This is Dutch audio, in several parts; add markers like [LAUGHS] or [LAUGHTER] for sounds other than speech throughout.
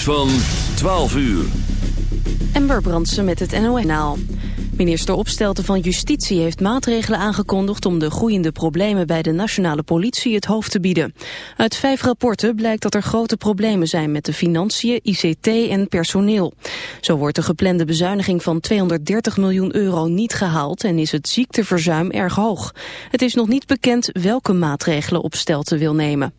van 12 uur. Ember Brandsen met het NON-naal. Minister Opstelten van Justitie heeft maatregelen aangekondigd om de groeiende problemen bij de nationale politie het hoofd te bieden. Uit vijf rapporten blijkt dat er grote problemen zijn met de financiën, ICT en personeel. Zo wordt de geplande bezuiniging van 230 miljoen euro niet gehaald en is het ziekteverzuim erg hoog. Het is nog niet bekend welke maatregelen Opstelten wil nemen.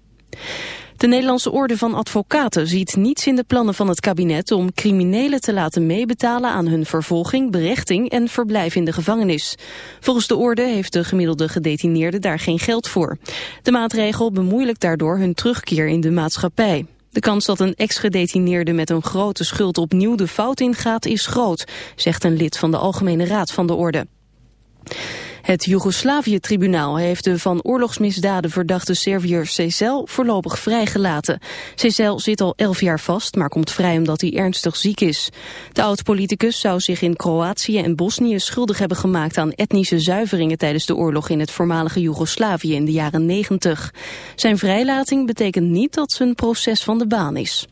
De Nederlandse Orde van Advocaten ziet niets in de plannen van het kabinet om criminelen te laten meebetalen aan hun vervolging, berechting en verblijf in de gevangenis. Volgens de orde heeft de gemiddelde gedetineerde daar geen geld voor. De maatregel bemoeilijkt daardoor hun terugkeer in de maatschappij. De kans dat een ex-gedetineerde met een grote schuld opnieuw de fout ingaat is groot, zegt een lid van de Algemene Raad van de Orde. Het Joegoslavië-tribunaal heeft de van oorlogsmisdaden verdachte Serviër Cecel voorlopig vrijgelaten. Cecel zit al elf jaar vast, maar komt vrij omdat hij ernstig ziek is. De oud-politicus zou zich in Kroatië en Bosnië schuldig hebben gemaakt aan etnische zuiveringen tijdens de oorlog in het voormalige Joegoslavië in de jaren 90. Zijn vrijlating betekent niet dat zijn proces van de baan is.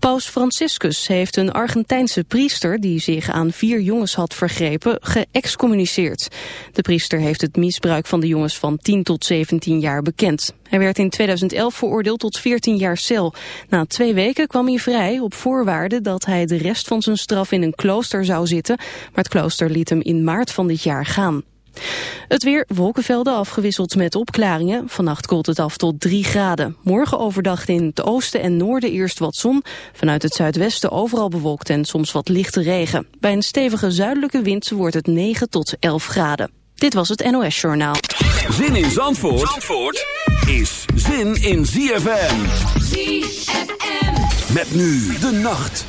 Paus Franciscus heeft een Argentijnse priester die zich aan vier jongens had vergrepen geëxcommuniceerd. De priester heeft het misbruik van de jongens van 10 tot 17 jaar bekend. Hij werd in 2011 veroordeeld tot 14 jaar cel. Na twee weken kwam hij vrij op voorwaarde dat hij de rest van zijn straf in een klooster zou zitten, maar het klooster liet hem in maart van dit jaar gaan. Het weer, wolkenvelden afgewisseld met opklaringen. Vannacht koelt het af tot 3 graden. Morgen overdag in het oosten en noorden eerst wat zon. Vanuit het zuidwesten overal bewolkt en soms wat lichte regen. Bij een stevige zuidelijke wind wordt het 9 tot 11 graden. Dit was het NOS Journaal. Zin in Zandvoort, Zandvoort is zin in ZFM. ZFM. Met nu de nacht.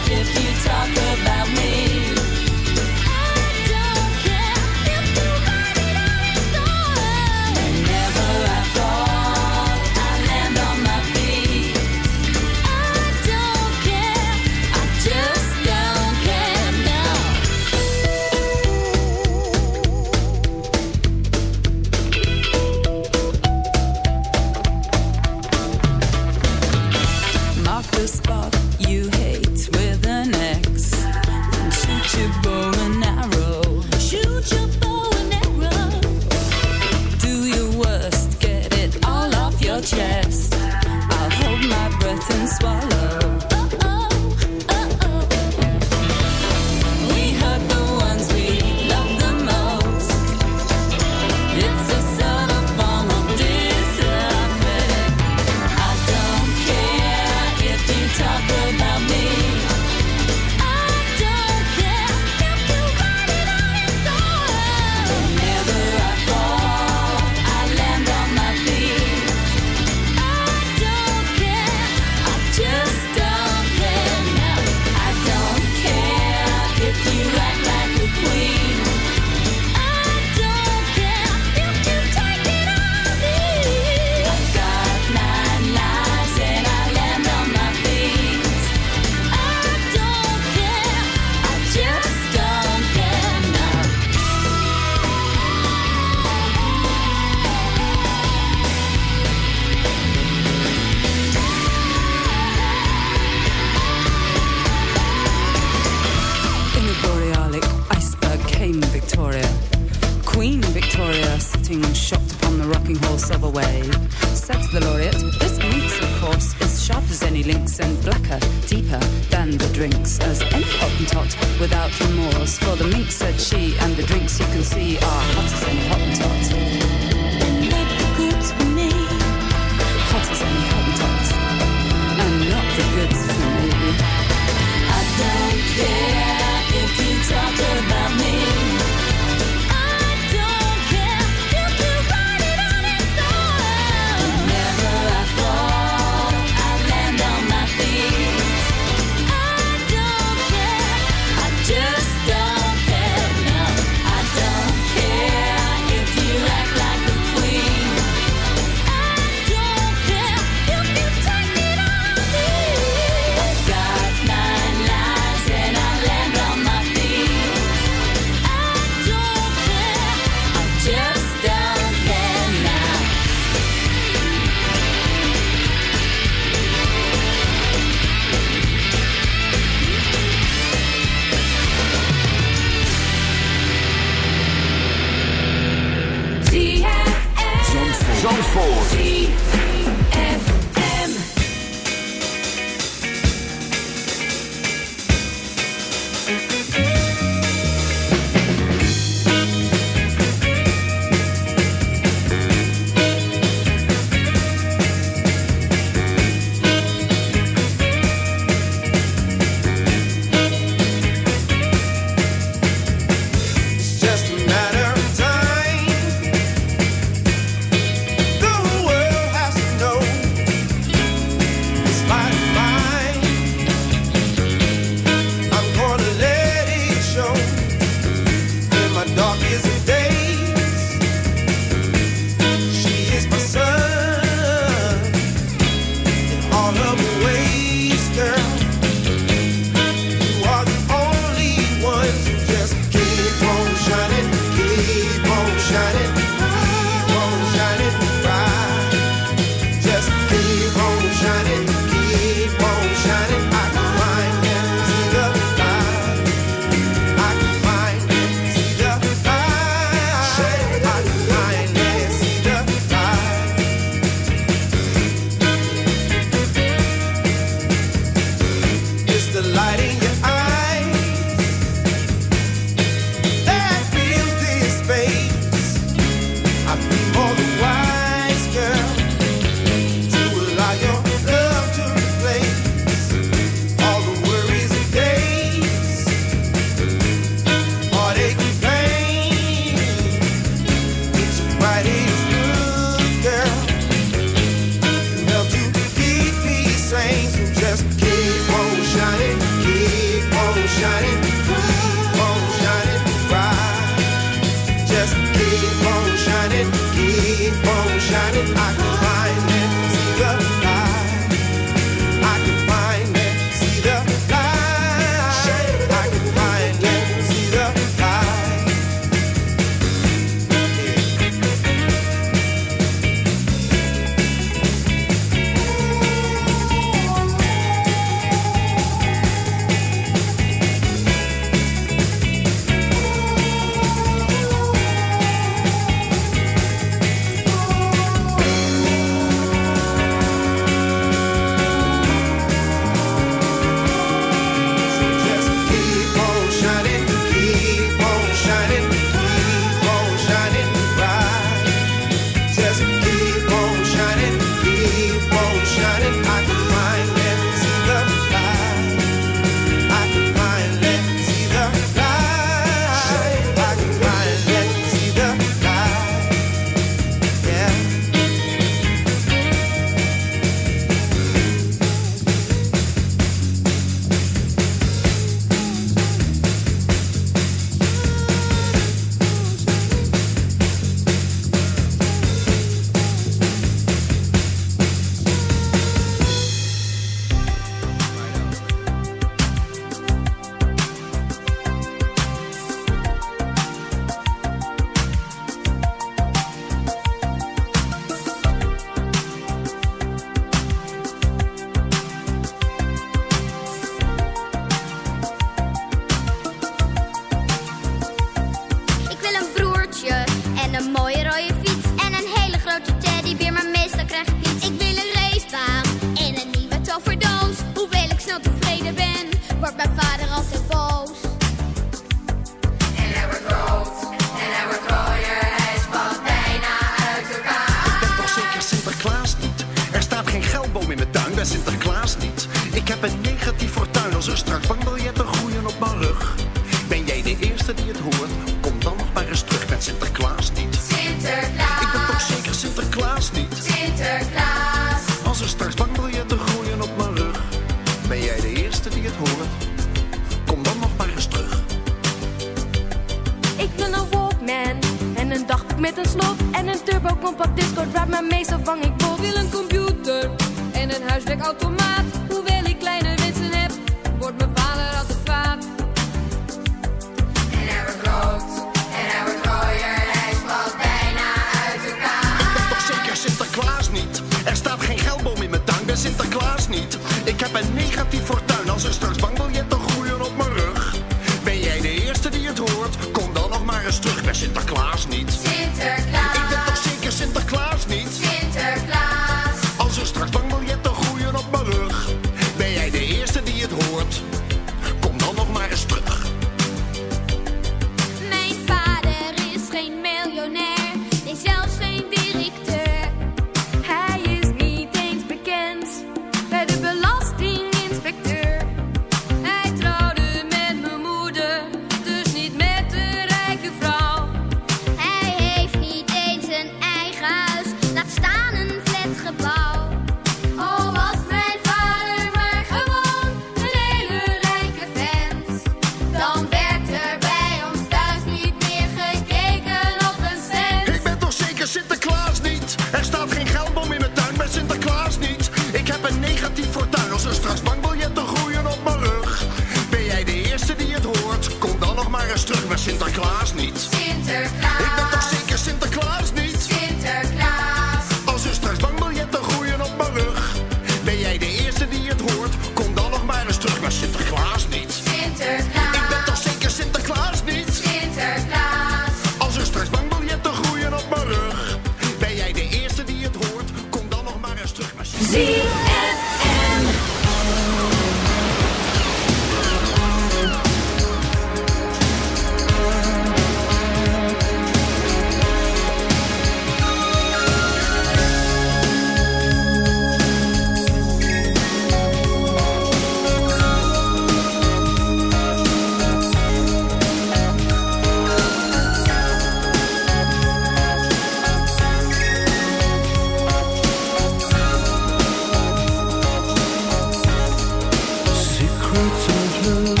to blue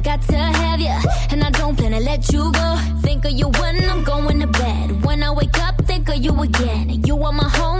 I got to have you, and I don't plan to let you go. Think of you when I'm going to bed. When I wake up, think of you again. You are my home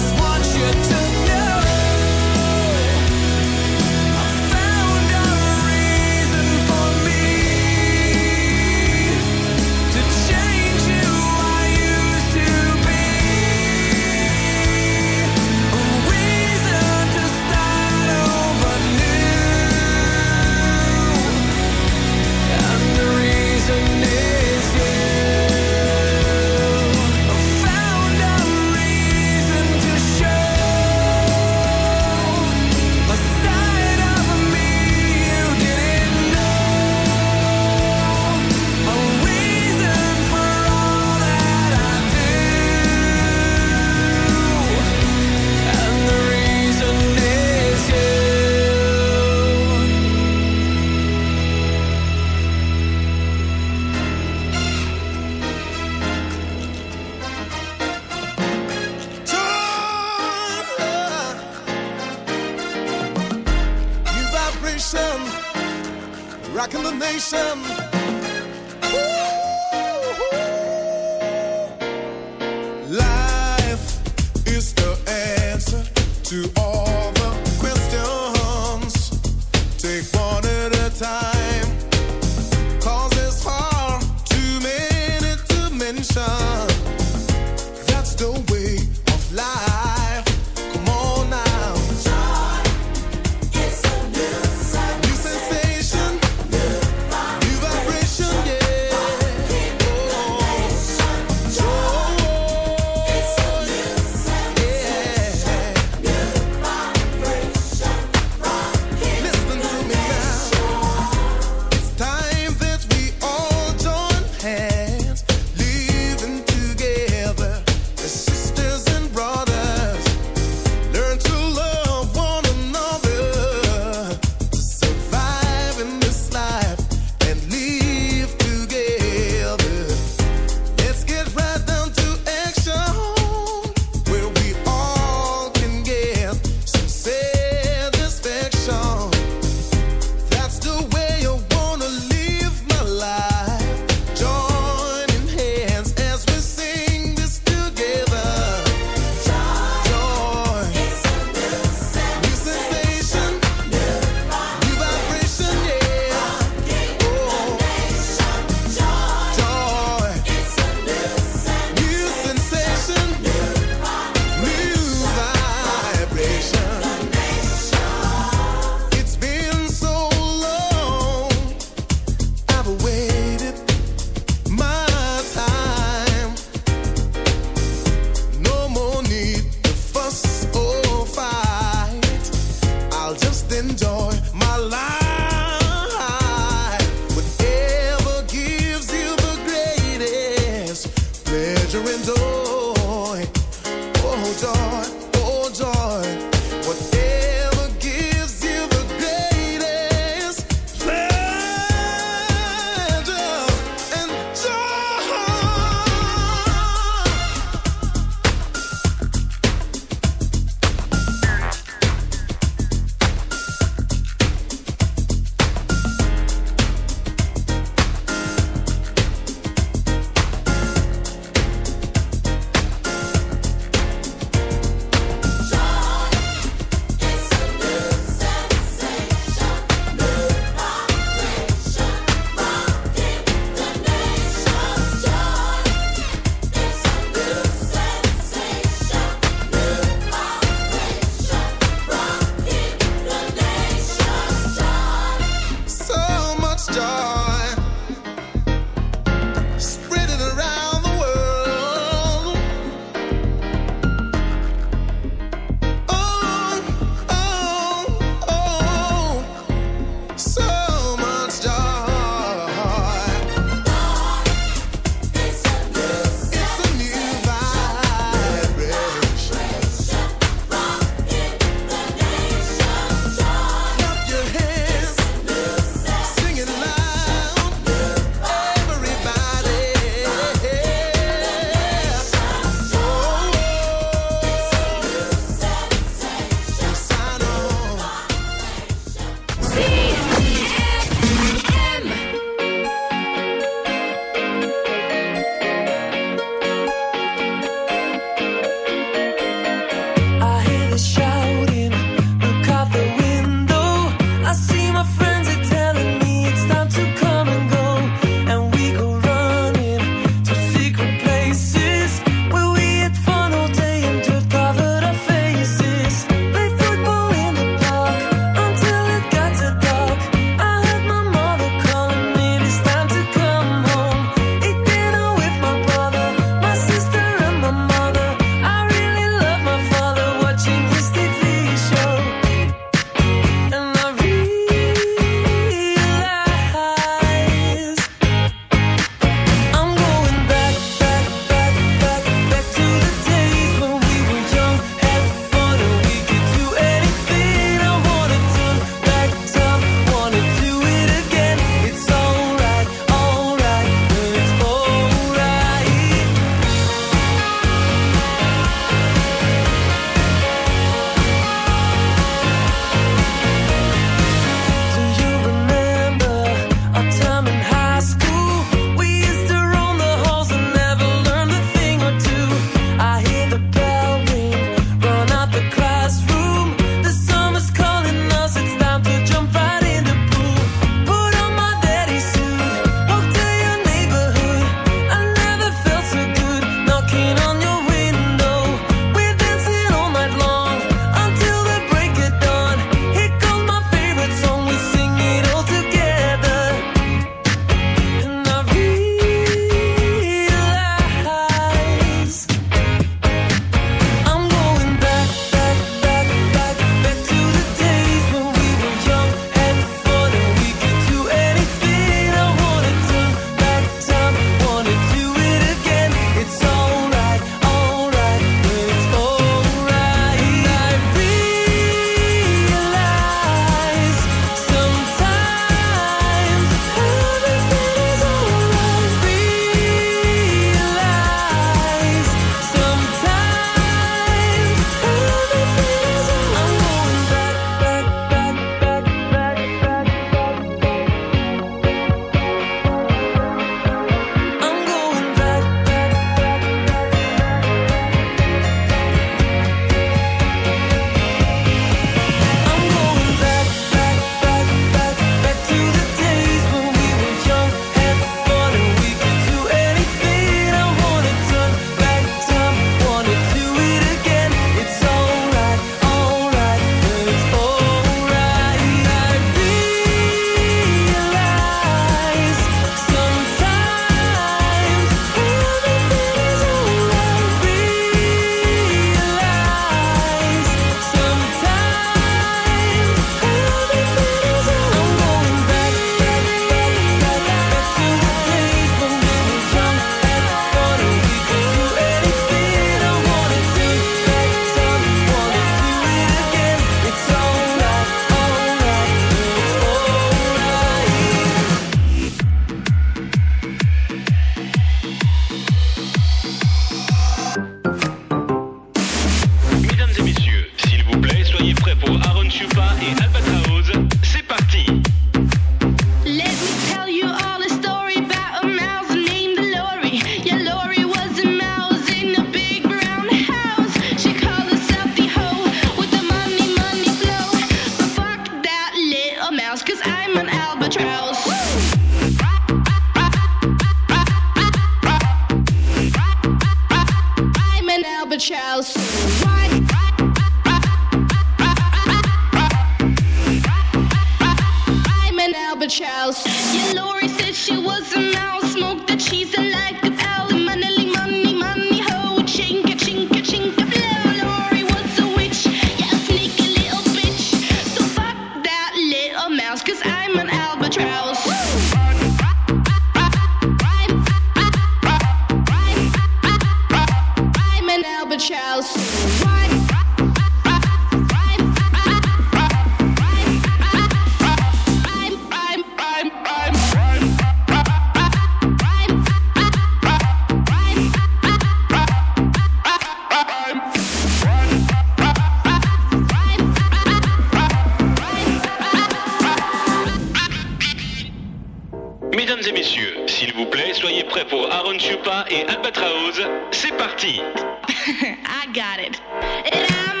[LAUGHS] I got it.